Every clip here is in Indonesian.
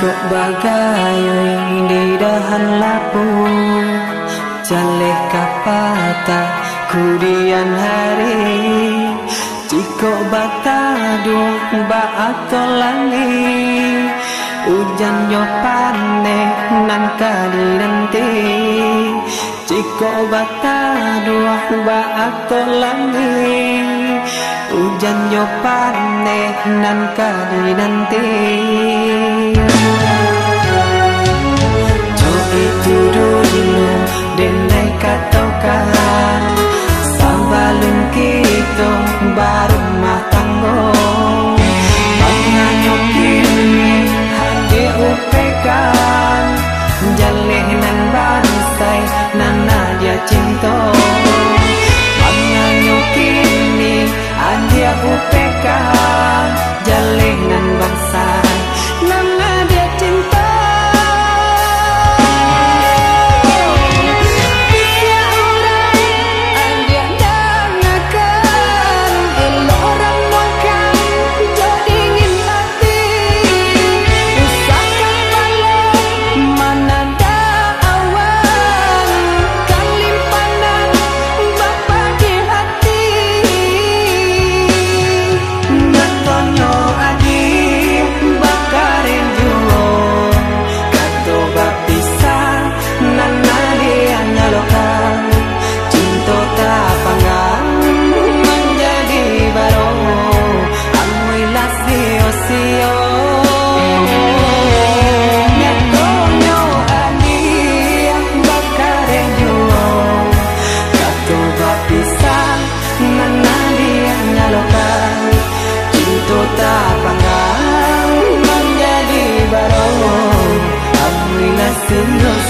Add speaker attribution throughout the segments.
Speaker 1: Bagai di dahan lapu Jaleh kapata kudian hari. Ciko bata dua ba atau langit Hujan yo pane nan kali nanti. Ciko bata dua ba atau langit Hujan yo pane nan kali nanti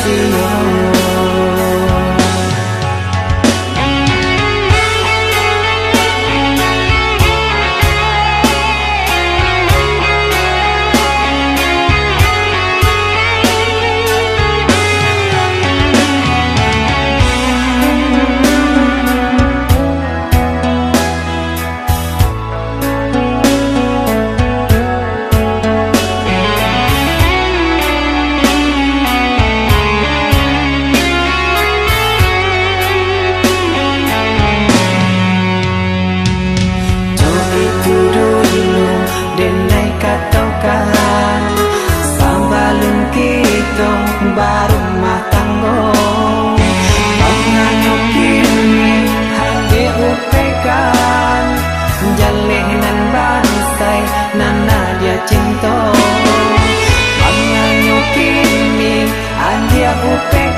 Speaker 1: see your jalinan bansai nana dia cinta Manganyukin mi andia upeng